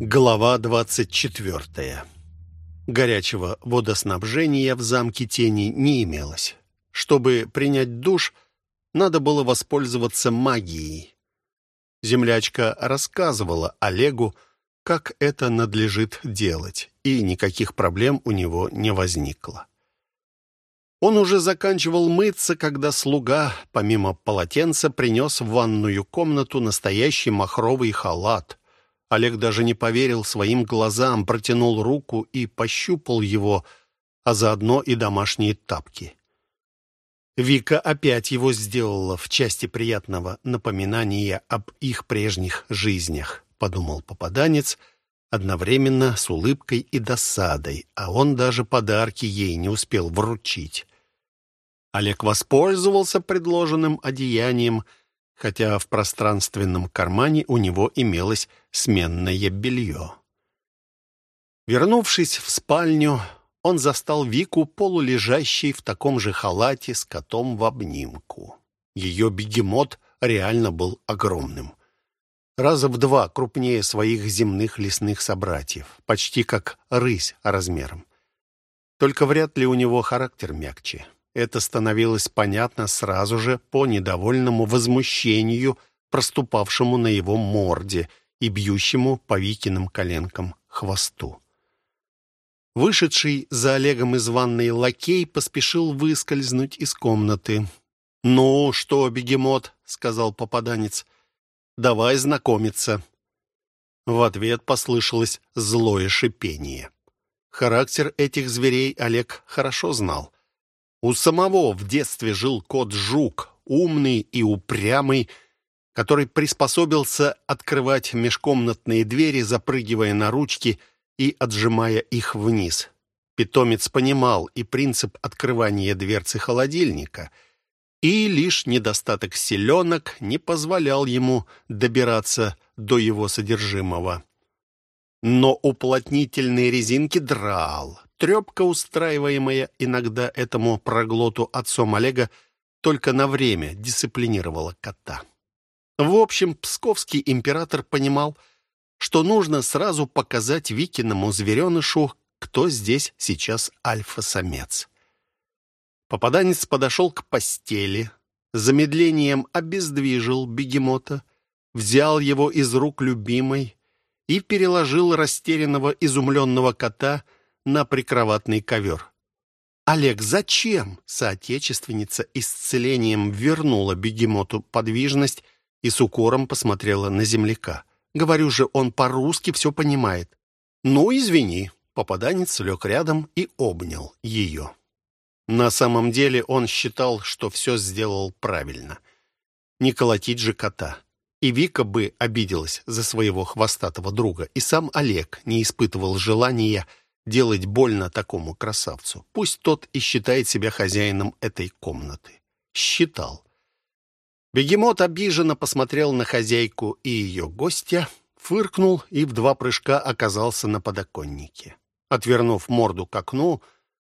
Глава 24. Горячего водоснабжения в замке Тени не имелось. Чтобы принять душ, надо было воспользоваться магией. Землячка рассказывала Олегу, как это надлежит делать, и никаких проблем у него не возникло. Он уже заканчивал мыться, когда слуга, помимо полотенца, принес в ванную комнату настоящий махровый халат — Олег даже не поверил своим глазам, протянул руку и пощупал его, а заодно и домашние тапки. Вика опять его сделала в части приятного напоминания об их прежних жизнях, подумал попаданец, одновременно с улыбкой и досадой, а он даже подарки ей не успел вручить. Олег воспользовался предложенным одеянием — хотя в пространственном кармане у него имелось сменное белье. Вернувшись в спальню, он застал Вику полулежащей в таком же халате с котом в обнимку. Ее бегемот реально был огромным. Раза в два крупнее своих земных лесных собратьев, почти как рысь размером. Только вряд ли у него характер мягче. Это становилось понятно сразу же по недовольному возмущению, проступавшему на его морде и бьющему по Викиным коленкам хвосту. Вышедший за Олегом из ванной лакей поспешил выскользнуть из комнаты. «Ну что, бегемот?» — сказал попаданец. «Давай знакомиться». В ответ послышалось злое шипение. Характер этих зверей Олег хорошо знал. У самого в детстве жил кот-жук, умный и упрямый, который приспособился открывать межкомнатные двери, запрыгивая на ручки и отжимая их вниз. Питомец понимал и принцип открывания дверцы холодильника, и лишь недостаток селенок не позволял ему добираться до его содержимого. Но уплотнительные резинки драл, Трепка, устраиваемая иногда этому проглоту отцом Олега, только на время дисциплинировала кота. В общем, псковский император понимал, что нужно сразу показать Викиному зверенышу, кто здесь сейчас альфа-самец. Попаданец подошел к постели, замедлением обездвижил бегемота, взял его из рук любимой и переложил растерянного изумленного кота на прикроватный ковер. «Олег, зачем?» Соотечественница исцелением вернула бегемоту подвижность и с укором посмотрела на земляка. «Говорю же, он по-русски все понимает». «Ну, извини». Попаданец лег рядом и обнял ее. На самом деле он считал, что все сделал правильно. Не колотить же кота. И Вика бы обиделась за своего хвостатого друга, и сам Олег не испытывал желания делать больно такому красавцу. Пусть тот и считает себя хозяином этой комнаты. Считал. Бегемот обиженно посмотрел на хозяйку и ее гостя, фыркнул и в два прыжка оказался на подоконнике. Отвернув морду к окну,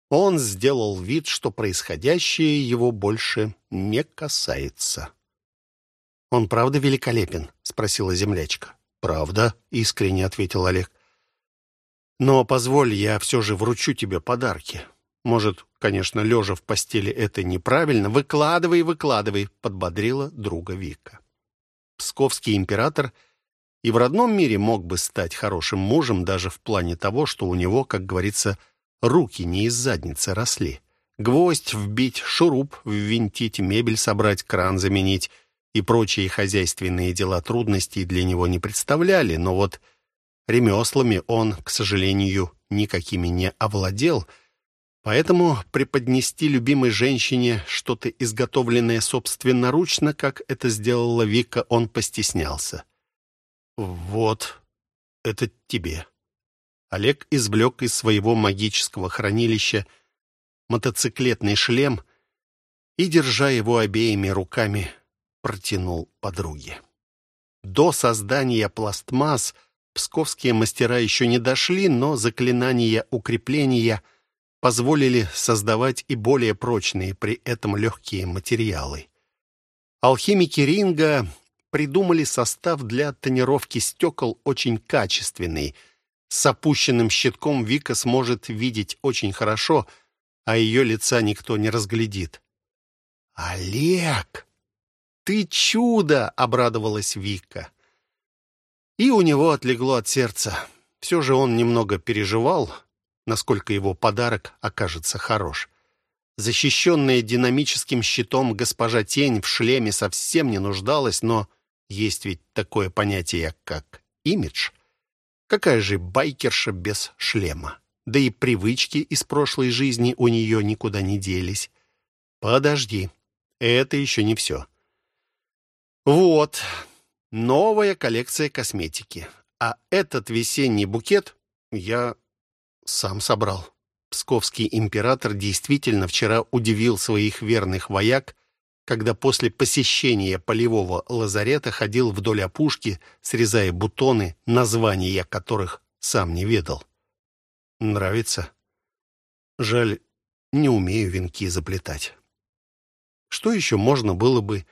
он сделал вид, что происходящее его больше не касается. «Он правда великолепен?» — спросила землячка. «Правда», — искренне ответил Олег. Но позволь, я все же вручу тебе подарки. Может, конечно, лежа в постели это неправильно. Выкладывай, выкладывай, подбодрила друга Вика. Псковский император и в родном мире мог бы стать хорошим мужем даже в плане того, что у него, как говорится, руки не из задницы росли. Гвоздь вбить, шуруп ввинтить, мебель собрать, кран заменить и прочие хозяйственные дела трудностей для него не представляли, но вот Ремеслами он, к сожалению, никакими не овладел, поэтому преподнести любимой женщине что-то изготовленное собственноручно, как это сделала Вика, он постеснялся. «Вот, это тебе». Олег извлек из своего магического хранилища мотоциклетный шлем и, держа его обеими руками, протянул подруге. До создания пластмасс – Псковские мастера еще не дошли, но заклинания укрепления позволили создавать и более прочные при этом легкие материалы. Алхимики Ринга придумали состав для тонировки стекол очень качественный. С опущенным щитком Вика сможет видеть очень хорошо, а ее лица никто не разглядит. «Олег, ты чудо!» — обрадовалась Вика. И у него отлегло от сердца. Все же он немного переживал, насколько его подарок окажется хорош. Защищенная динамическим щитом госпожа Тень в шлеме совсем не нуждалась, но есть ведь такое понятие, как имидж. Какая же байкерша без шлема? Да и привычки из прошлой жизни у нее никуда не делись. Подожди, это еще не все. Вот, новая коллекция косметики. А этот весенний букет я сам собрал. Псковский император действительно вчера удивил своих верных вояк, когда после посещения полевого лазарета ходил вдоль опушки, срезая бутоны, названия которых сам не ведал. Нравится? Жаль, не умею венки заплетать. Что еще можно было бы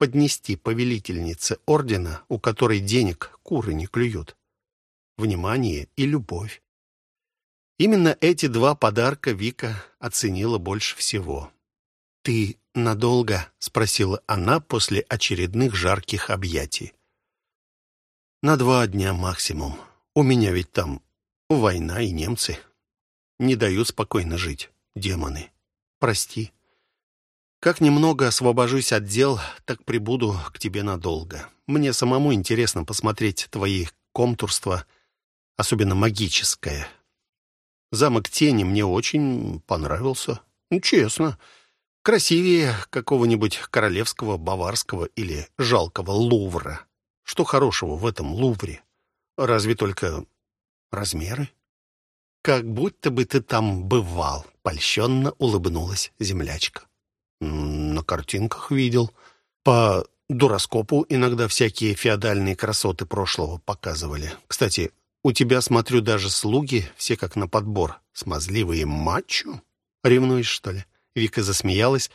поднести повелительнице ордена, у которой денег куры не клюют? Внимание и любовь. Именно эти два подарка Вика оценила больше всего. «Ты надолго?» — спросила она после очередных жарких объятий. «На два дня максимум. У меня ведь там война и немцы. Не дают спокойно жить, демоны. Прости. Как немного освобожусь от дел, так прибуду к тебе надолго. Мне самому интересно посмотреть твои комтурства, особенно магическое. Замок Тени мне очень понравился. Ну, честно. Красивее какого-нибудь королевского, баварского или жалкого Лувра. Что хорошего в этом Лувре? Разве только размеры? Как будто бы ты там бывал, польщенно улыбнулась землячка. На картинках видел. По дуроскопу иногда всякие феодальные красоты прошлого показывали. Кстати, у тебя, смотрю, даже слуги все как на подбор. Смазливые мачо? Ревнуешь, что ли?» Вика засмеялась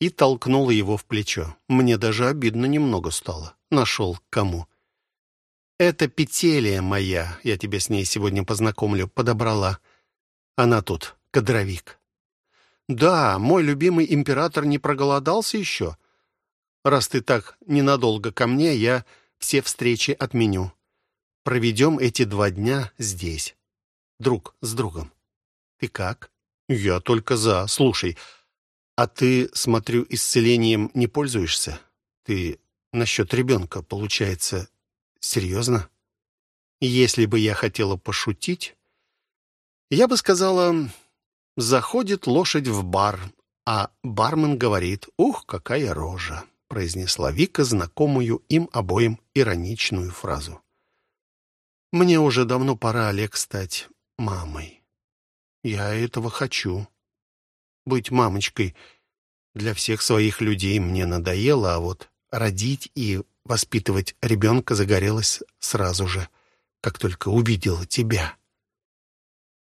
и толкнула его в плечо. Мне даже обидно немного стало. Нашел кому. «Это Петелия моя, я тебя с ней сегодня познакомлю, подобрала. Она тут, кадровик». «Да, мой любимый император не проголодался еще. Раз ты так ненадолго ко мне, я все встречи отменю проведем эти два дня здесь. Друг с другом. Ты как? Я только за. Слушай, а ты, смотрю, исцелением не пользуешься? Ты насчет ребенка, получается, серьезно? Если бы я хотела пошутить, я бы сказала, заходит лошадь в бар, а бармен говорит, ух, какая рожа, произнесла Вика знакомую им обоим ироничную фразу. Мне уже давно пора, Олег, стать мамой. Я этого хочу. Быть мамочкой для всех своих людей мне надоело, а вот родить и воспитывать ребенка загорелась сразу же, как только увидела тебя.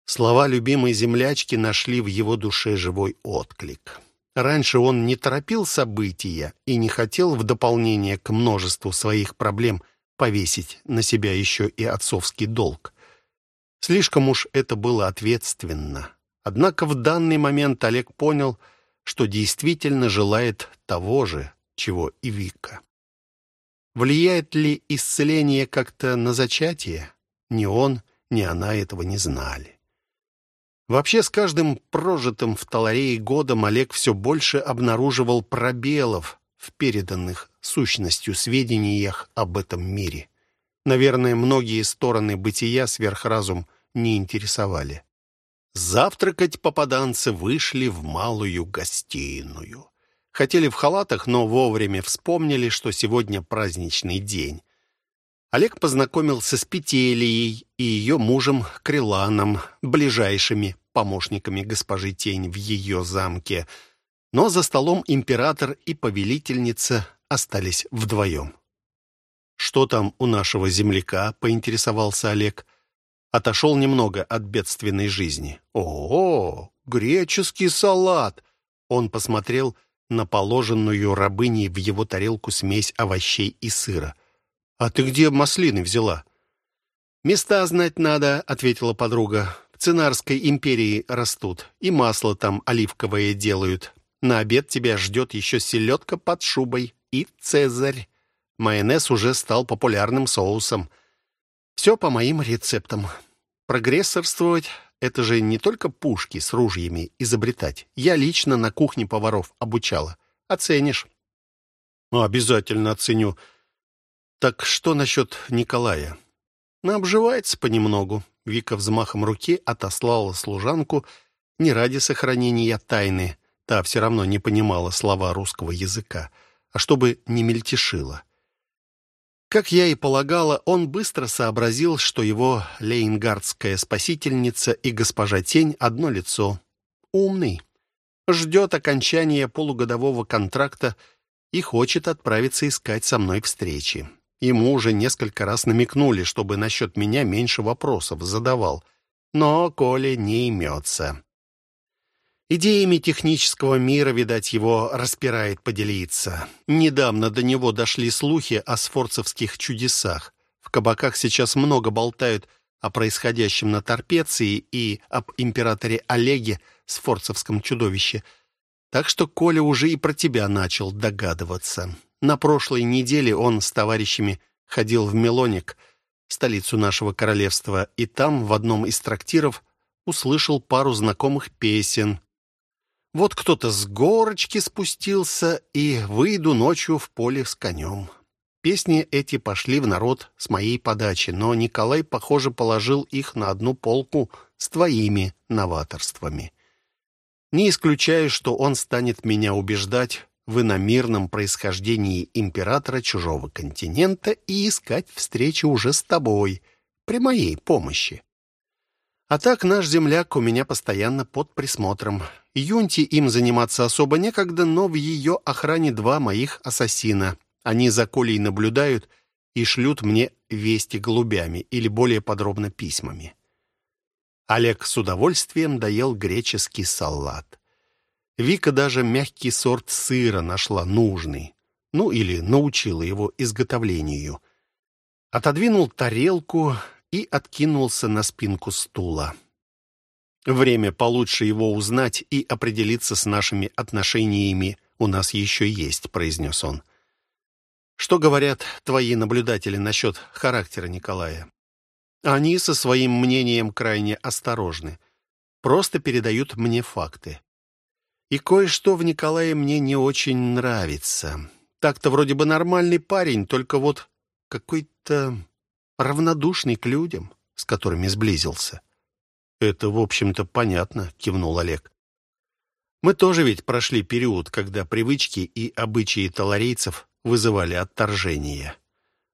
Слова любимой землячки нашли в его душе живой отклик. Раньше он не торопил события и не хотел в дополнение к множеству своих проблем – повесить на себя еще и отцовский долг. Слишком уж это было ответственно. Однако в данный момент Олег понял, что действительно желает того же, чего и Вика. Влияет ли исцеление как-то на зачатие? Ни он, ни она этого не знали. Вообще, с каждым прожитым в Таларее годом Олег все больше обнаруживал пробелов в переданных сущностью сведениях об этом мире. Наверное, многие стороны бытия сверхразум не интересовали. Завтракать попаданцы вышли в малую гостиную. Хотели в халатах, но вовремя вспомнили, что сегодня праздничный день. Олег познакомился с Петелией и ее мужем Криланом, ближайшими помощниками госпожи Тень в ее замке. Но за столом император и повелительница остались вдвоем. «Что там у нашего земляка?» — поинтересовался Олег. Отошел немного от бедственной жизни. «О, греческий салат!» Он посмотрел на положенную рабыней в его тарелку смесь овощей и сыра. «А ты где маслины взяла?» «Места знать надо», — ответила подруга. «В Цинарской империи растут, и масло там оливковое делают. На обед тебя ждет еще селедка под шубой и цезарь. Майонез уже стал популярным соусом. Все по моим рецептам. Прогрессорствовать — это же не только пушки с ружьями изобретать. Я лично на кухне поваров обучала. Оценишь. Обязательно оценю. Так что насчет Николая? Обживается понемногу. Вика взмахом руки отослала служанку не ради сохранения тайны. Та все равно не понимала слова русского языка, а чтобы не мельтешила. Как я и полагала, он быстро сообразил, что его лейнгардская спасительница и госпожа Тень одно лицо. Умный. Ждет окончания полугодового контракта и хочет отправиться искать со мной встречи. Ему уже несколько раз намекнули, чтобы насчет меня меньше вопросов задавал. Но Коля не имется. Идеями технического мира, видать, его распирает поделиться. Недавно до него дошли слухи о сфорцевских чудесах. В кабаках сейчас много болтают о происходящем на Торпеции и об императоре Олеге, сфорцевском чудовище. Так что Коля уже и про тебя начал догадываться. На прошлой неделе он с товарищами ходил в Мелоник, столицу нашего королевства, и там, в одном из трактиров, услышал пару знакомых песен — вот кто-то с горочки спустился, и выйду ночью в поле с конем. Песни эти пошли в народ с моей подачи, но Николай, похоже, положил их на одну полку с твоими новаторствами. Не исключаю, что он станет меня убеждать в иномирном происхождении императора чужого континента и искать встречи уже с тобой, при моей помощи. А так наш земляк у меня постоянно под присмотром. Юнти им заниматься особо некогда, но в ее охране два моих ассасина. Они за Колей наблюдают и шлют мне вести голубями или более подробно письмами. Олег с удовольствием доел греческий салат. Вика даже мягкий сорт сыра нашла нужный. Ну, или научила его изготовлению. Отодвинул тарелку, и откинулся на спинку стула. Время получше его узнать и определиться с нашими отношениями у нас еще есть, произнес он. Что говорят твои наблюдатели насчет характера Николая? Они со своим мнением крайне осторожны. Просто передают мне факты. И кое-что в Николае мне не очень нравится. Так-то вроде бы нормальный парень, только вот какой-то равнодушный к людям, с которыми сблизился. «Это, в общем-то, понятно», — кивнул Олег. «Мы тоже ведь прошли период, когда привычки и обычаи таларейцев вызывали отторжение.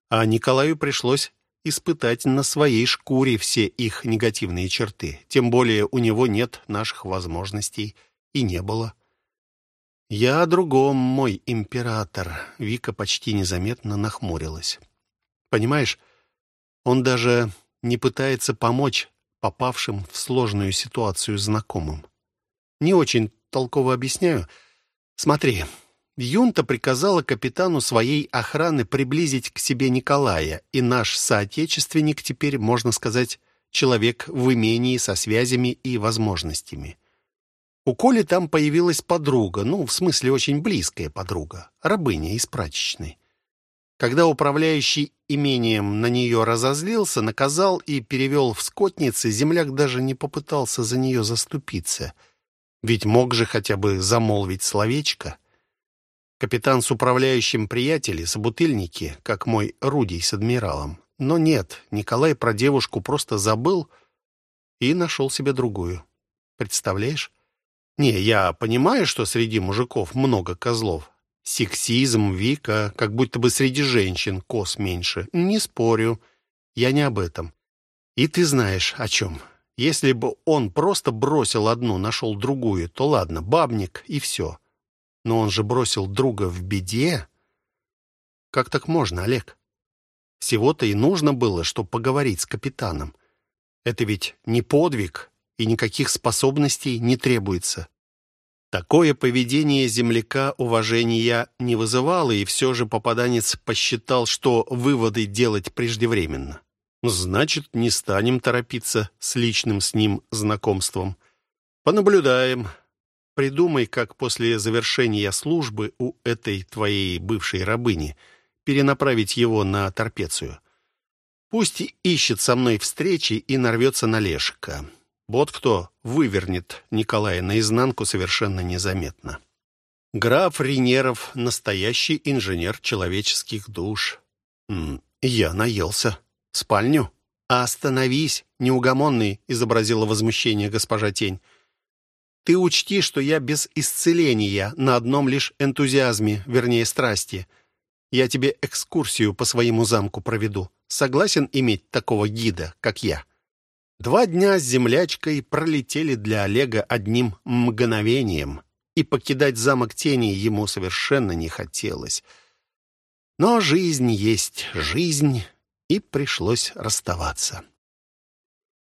А Николаю пришлось испытать на своей шкуре все их негативные черты. Тем более у него нет наших возможностей и не было. «Я о другом, мой император», — Вика почти незаметно нахмурилась. «Понимаешь, он даже не пытается помочь попавшим в сложную ситуацию знакомым. Не очень толково объясняю. Смотри, Юнта приказала капитану своей охраны приблизить к себе Николая, и наш соотечественник теперь, можно сказать, человек в имении со связями и возможностями. У Коли там появилась подруга, ну, в смысле, очень близкая подруга, рабыня из прачечной. Когда управляющий имением на нее разозлился, наказал и перевел в скотницы, земляк даже не попытался за нее заступиться. Ведь мог же хотя бы замолвить словечко. Капитан с управляющим приятели, собутыльники, как мой Рудий с адмиралом. Но нет, Николай про девушку просто забыл и нашел себе другую. Представляешь? Не, я понимаю, что среди мужиков много козлов, Сексизм, Вика, как будто бы среди женщин кос меньше. Не спорю. Я не об этом. И ты знаешь, о чем. Если бы он просто бросил одну, нашел другую, то ладно, бабник и все. Но он же бросил друга в беде. Как так можно, Олег? Всего-то и нужно было, чтобы поговорить с капитаном. Это ведь не подвиг, и никаких способностей не требуется. Такое поведение земляка уважения не вызывало, и все же попаданец посчитал, что выводы делать преждевременно. Значит, не станем торопиться с личным с ним знакомством. Понаблюдаем. Придумай, как после завершения службы у этой твоей бывшей рабыни перенаправить его на торпецию. Пусть ищет со мной встречи и нарвется на Лешика. Вот кто вывернет Николая наизнанку совершенно незаметно. Граф Ринеров — настоящий инженер человеческих душ. Я наелся. спальню? «Остановись, неугомонный!» — изобразила возмущение госпожа Тень. «Ты учти, что я без исцеления, на одном лишь энтузиазме, вернее, страсти. Я тебе экскурсию по своему замку проведу. Согласен иметь такого гида, как я?» Два дня с землячкой пролетели для Олега одним мгновением, и покидать замок тени ему совершенно не хотелось. Но жизнь есть жизнь, и пришлось расставаться.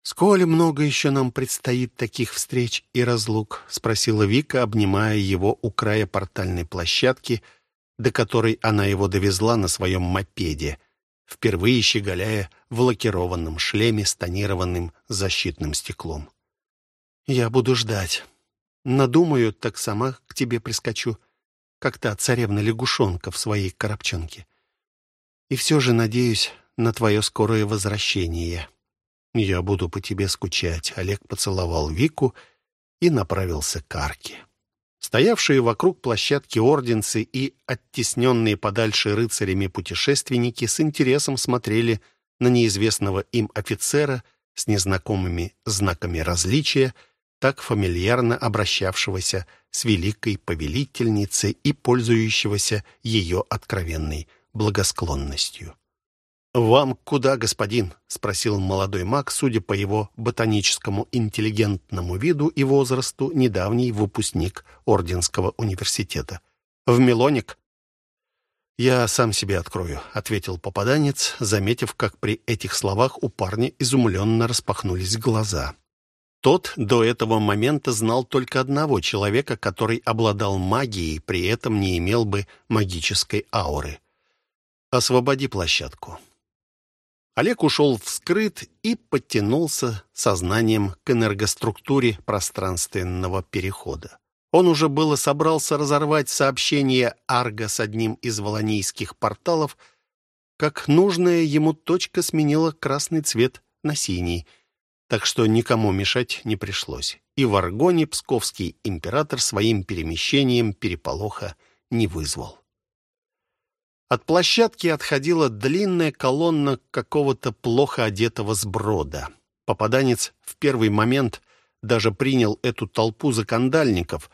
«Сколь много еще нам предстоит таких встреч и разлук?» — спросила Вика, обнимая его у края портальной площадки, до которой она его довезла на своем мопеде — впервые щеголяя в лакированном шлеме с тонированным защитным стеклом. «Я буду ждать. Надумаю, так сама к тебе прискочу, как та царевна-лягушонка в своей коробчонке. И все же надеюсь на твое скорое возвращение. Я буду по тебе скучать». Олег поцеловал Вику и направился к арке. Стоявшие вокруг площадки орденцы и оттесненные подальше рыцарями путешественники с интересом смотрели на неизвестного им офицера с незнакомыми знаками различия, так фамильярно обращавшегося с великой повелительницей и пользующегося ее откровенной благосклонностью. «Вам куда, господин?» — спросил молодой маг, судя по его ботаническому интеллигентному виду и возрасту, недавний выпускник Орденского университета. «В Мелоник?» «Я сам себе открою», — ответил попаданец, заметив, как при этих словах у парня изумленно распахнулись глаза. Тот до этого момента знал только одного человека, который обладал магией, при этом не имел бы магической ауры. «Освободи площадку». Олег ушел вскрыт и подтянулся сознанием к энергоструктуре пространственного перехода. Он уже было собрался разорвать сообщение Арга с одним из волонийских порталов, как нужная ему точка сменила красный цвет на синий, так что никому мешать не пришлось. И в Аргоне псковский император своим перемещением переполоха не вызвал. От площадки отходила длинная колонна какого-то плохо одетого сброда. Попаданец в первый момент даже принял эту толпу за кандальников,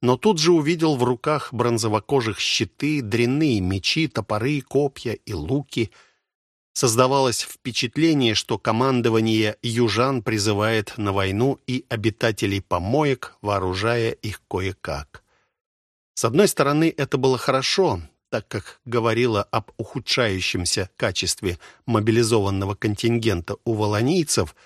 но тут же увидел в руках бронзовокожих щиты, дрянные мечи, топоры, копья и луки. Создавалось впечатление, что командование южан призывает на войну и обитателей помоек, вооружая их кое-как. С одной стороны, это было хорошо, так как говорила об ухудшающемся качестве мобилизованного контингента у волонийцев,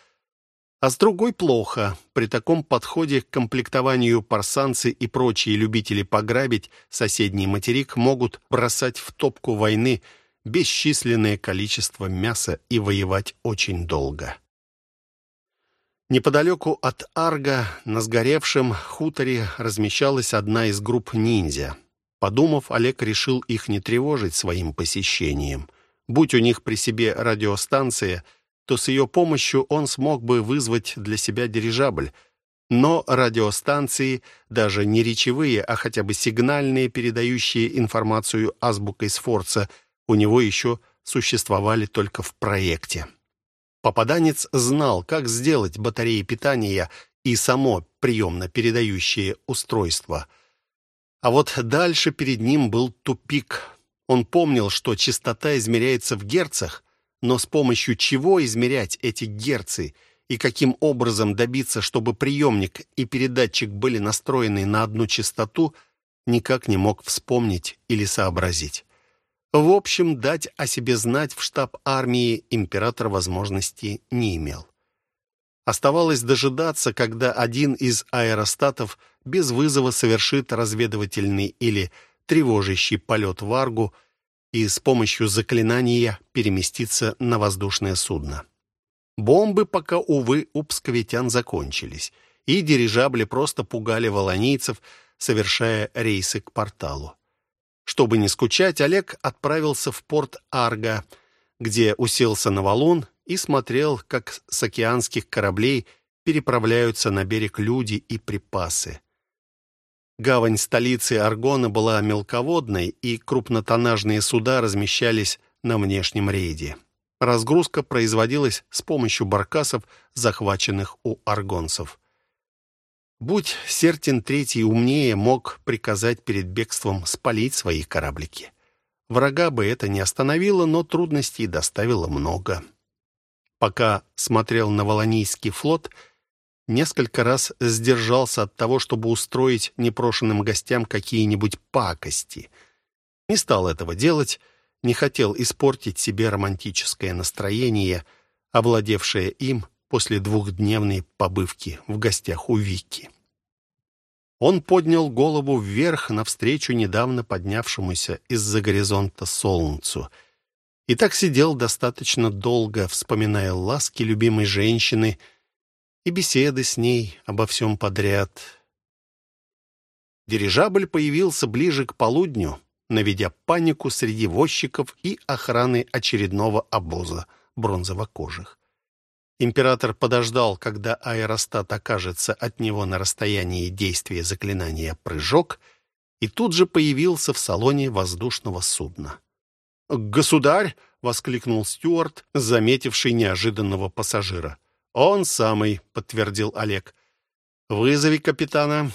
а с другой плохо. При таком подходе к комплектованию парсанцы и прочие любители пограбить соседний материк могут бросать в топку войны бесчисленное количество мяса и воевать очень долго. Неподалеку от Арга на сгоревшем хуторе размещалась одна из групп ниндзя — Подумав, Олег решил их не тревожить своим посещением. Будь у них при себе радиостанция, то с ее помощью он смог бы вызвать для себя дирижабль. Но радиостанции, даже не речевые, а хотя бы сигнальные, передающие информацию азбукой Сфорца, у него еще существовали только в проекте. Попаданец знал, как сделать батареи питания и само приемно-передающее устройство – а вот дальше перед ним был тупик. Он помнил, что частота измеряется в герцах, но с помощью чего измерять эти герцы и каким образом добиться, чтобы приемник и передатчик были настроены на одну частоту, никак не мог вспомнить или сообразить. В общем, дать о себе знать в штаб армии император возможности не имел. Оставалось дожидаться, когда один из аэростатов без вызова совершит разведывательный или тревожащий полет в Аргу и с помощью заклинания переместиться на воздушное судно. Бомбы пока, увы, у псковитян закончились, и дирижабли просто пугали волонийцев, совершая рейсы к порталу. Чтобы не скучать, Олег отправился в порт Арга, где уселся на валун и смотрел, как с океанских кораблей переправляются на берег люди и припасы. Гавань столицы Аргона была мелководной, и крупнотоннажные суда размещались на внешнем рейде. Разгрузка производилась с помощью баркасов, захваченных у аргонцев. Будь Сертин Третий умнее, мог приказать перед бегством спалить свои кораблики. Врага бы это не остановило, но трудностей доставило много. Пока смотрел на Волонийский флот — несколько раз сдержался от того, чтобы устроить непрошенным гостям какие-нибудь пакости. Не стал этого делать, не хотел испортить себе романтическое настроение, овладевшее им после двухдневной побывки в гостях у Вики. Он поднял голову вверх навстречу недавно поднявшемуся из-за горизонта солнцу и так сидел достаточно долго, вспоминая ласки любимой женщины — и беседы с ней обо всем подряд. Дирижабль появился ближе к полудню, наведя панику среди возчиков и охраны очередного обоза бронзовокожих. Император подождал, когда аэростат окажется от него на расстоянии действия заклинания «Прыжок», и тут же появился в салоне воздушного судна. «Государь!» — воскликнул Стюарт, заметивший неожиданного пассажира. «Он самый», — подтвердил Олег. «Вызови капитана.